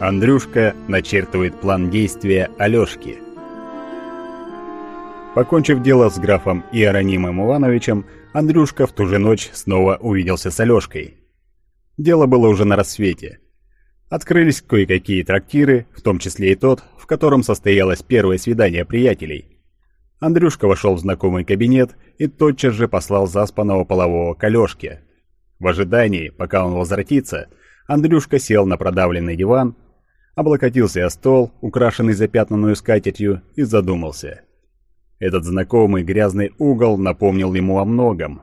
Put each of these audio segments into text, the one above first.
Андрюшка начертывает план действия Алёшки. Покончив дело с графом Иеронимом Ивановичем, Андрюшка в ту же ночь снова увиделся с Алёшкой. Дело было уже на рассвете. Открылись кое-какие трактиры, в том числе и тот, в котором состоялось первое свидание приятелей. Андрюшка вошел в знакомый кабинет и тотчас же послал заспанного полового к Алёшке. В ожидании, пока он возвратится, Андрюшка сел на продавленный диван, облокотился о стол, украшенный запятнанную скатертью, и задумался. Этот знакомый грязный угол напомнил ему о многом.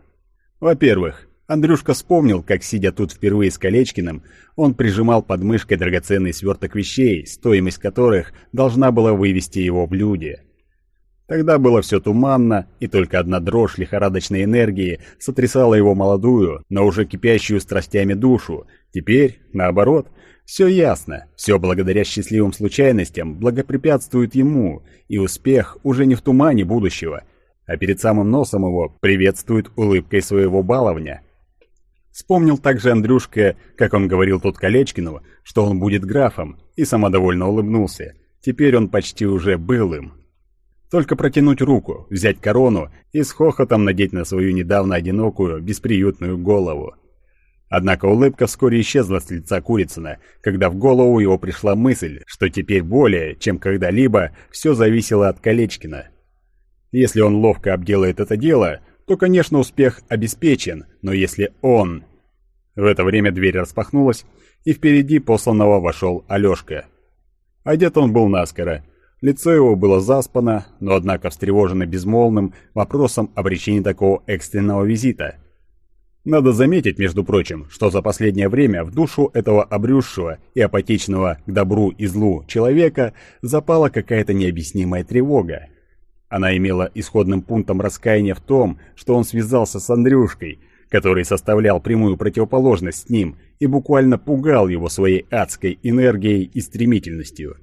Во-первых, Андрюшка вспомнил, как, сидя тут впервые с Колечкиным, он прижимал под мышкой драгоценный сверток вещей, стоимость которых должна была вывести его в люди. Тогда было все туманно, и только одна дрожь лихорадочной энергии сотрясала его молодую, но уже кипящую страстями душу. Теперь, наоборот, все ясно, все благодаря счастливым случайностям благопрепятствует ему, и успех уже не в тумане будущего, а перед самым носом его приветствует улыбкой своего баловня. Вспомнил также Андрюшка, как он говорил тут Колечкину, что он будет графом, и самодовольно улыбнулся. Теперь он почти уже был им. Только протянуть руку, взять корону и с хохотом надеть на свою недавно одинокую, бесприютную голову. Однако улыбка вскоре исчезла с лица Курицына, когда в голову его пришла мысль, что теперь более, чем когда-либо, все зависело от Колечкина. Если он ловко обделает это дело, то, конечно, успех обеспечен, но если он... В это время дверь распахнулась, и впереди посланного вошел Алешка. Одет он был наскоро. Лицо его было заспано, но однако встревожено безмолвным вопросом о причине такого экстренного визита – надо заметить, между прочим, что за последнее время в душу этого обрюзшего и апатичного к добру и злу человека запала какая-то необъяснимая тревога. Она имела исходным пунктом раскаяния в том, что он связался с Андрюшкой, который составлял прямую противоположность с ним и буквально пугал его своей адской энергией и стремительностью.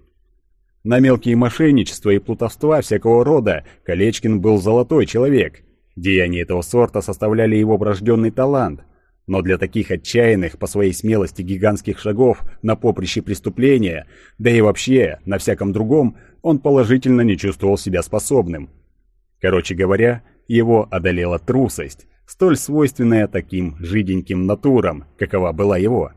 На мелкие мошенничества и плутовства всякого рода Колечкин был золотой человек – Деяния этого сорта составляли его врожденный талант, но для таких отчаянных по своей смелости гигантских шагов на поприще преступления, да и вообще на всяком другом, он положительно не чувствовал себя способным. Короче говоря, его одолела трусость, столь свойственная таким жиденьким натурам, какова была его.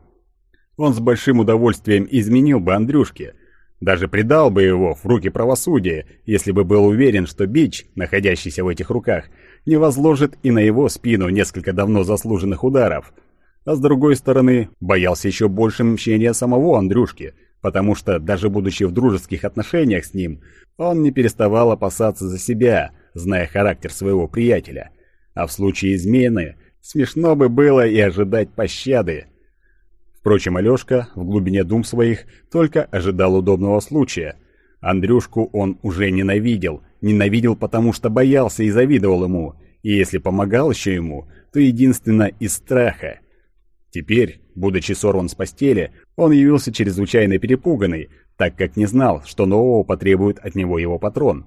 Он с большим удовольствием изменил бы Андрюшке, даже предал бы его в руки правосудия, если бы был уверен, что бич, находящийся в этих руках, не возложит и на его спину несколько давно заслуженных ударов. А с другой стороны, боялся еще больше мщения самого Андрюшки, потому что, даже будучи в дружеских отношениях с ним, он не переставал опасаться за себя, зная характер своего приятеля. А в случае измены смешно бы было и ожидать пощады. Впрочем, Алешка в глубине дум своих только ожидал удобного случая. Андрюшку он уже ненавидел – Ненавидел, потому что боялся и завидовал ему, и если помогал еще ему, то единственно из страха. Теперь, будучи сорван с постели, он явился чрезвычайно перепуганный, так как не знал, что нового потребует от него его патрон.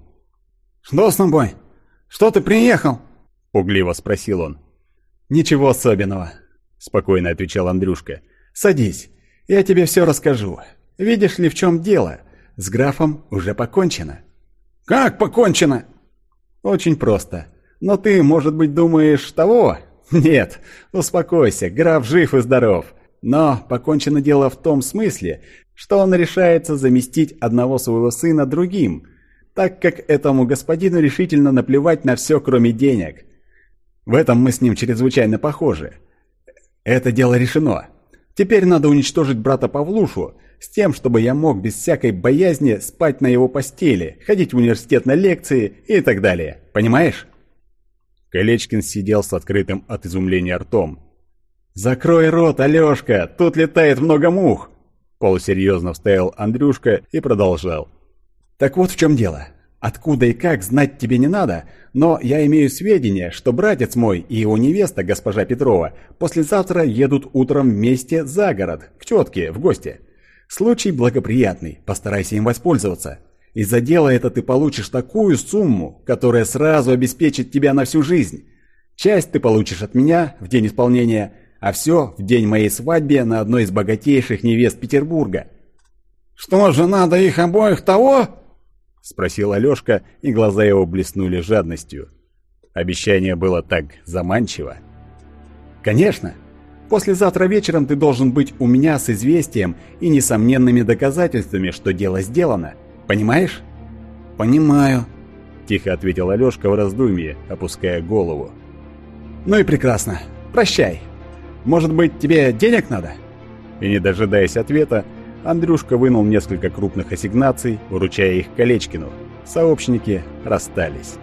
«Что с тобой? Что ты приехал?» — пугливо спросил он. «Ничего особенного», — спокойно отвечал Андрюшка. «Садись, я тебе все расскажу. Видишь ли, в чем дело? С графом уже покончено». «Как покончено?» «Очень просто. Но ты, может быть, думаешь того?» «Нет, успокойся, граф жив и здоров. Но покончено дело в том смысле, что он решается заместить одного своего сына другим, так как этому господину решительно наплевать на все, кроме денег. В этом мы с ним чрезвычайно похожи. Это дело решено. Теперь надо уничтожить брата Павлушу, с тем, чтобы я мог без всякой боязни спать на его постели, ходить в университет на лекции и так далее. Понимаешь? Колечкин сидел с открытым от изумления ртом. «Закрой рот, Алёшка, тут летает много мух!» Полусерьезно вставил Андрюшка и продолжал. «Так вот в чем дело. Откуда и как знать тебе не надо, но я имею сведения, что братец мой и его невеста, госпожа Петрова, послезавтра едут утром вместе за город, к тетке, в гости. Случай благоприятный, постарайся им воспользоваться. Из-за дела это ты получишь такую сумму, которая сразу обеспечит тебя на всю жизнь. Часть ты получишь от меня в день исполнения, а все в день моей свадьбы на одной из богатейших невест Петербурга. Что же, надо их обоих того?» — спросил Алёшка, и глаза его блеснули жадностью. Обещание было так заманчиво. «Конечно! Послезавтра вечером ты должен быть у меня с известием и несомненными доказательствами, что дело сделано. Понимаешь?» «Понимаю», — тихо ответил Алёшка в раздумье, опуская голову. «Ну и прекрасно. Прощай. Может быть, тебе денег надо?» И не дожидаясь ответа, Андрюшка вынул несколько крупных ассигнаций, вручая их Колечкину. Сообщники расстались.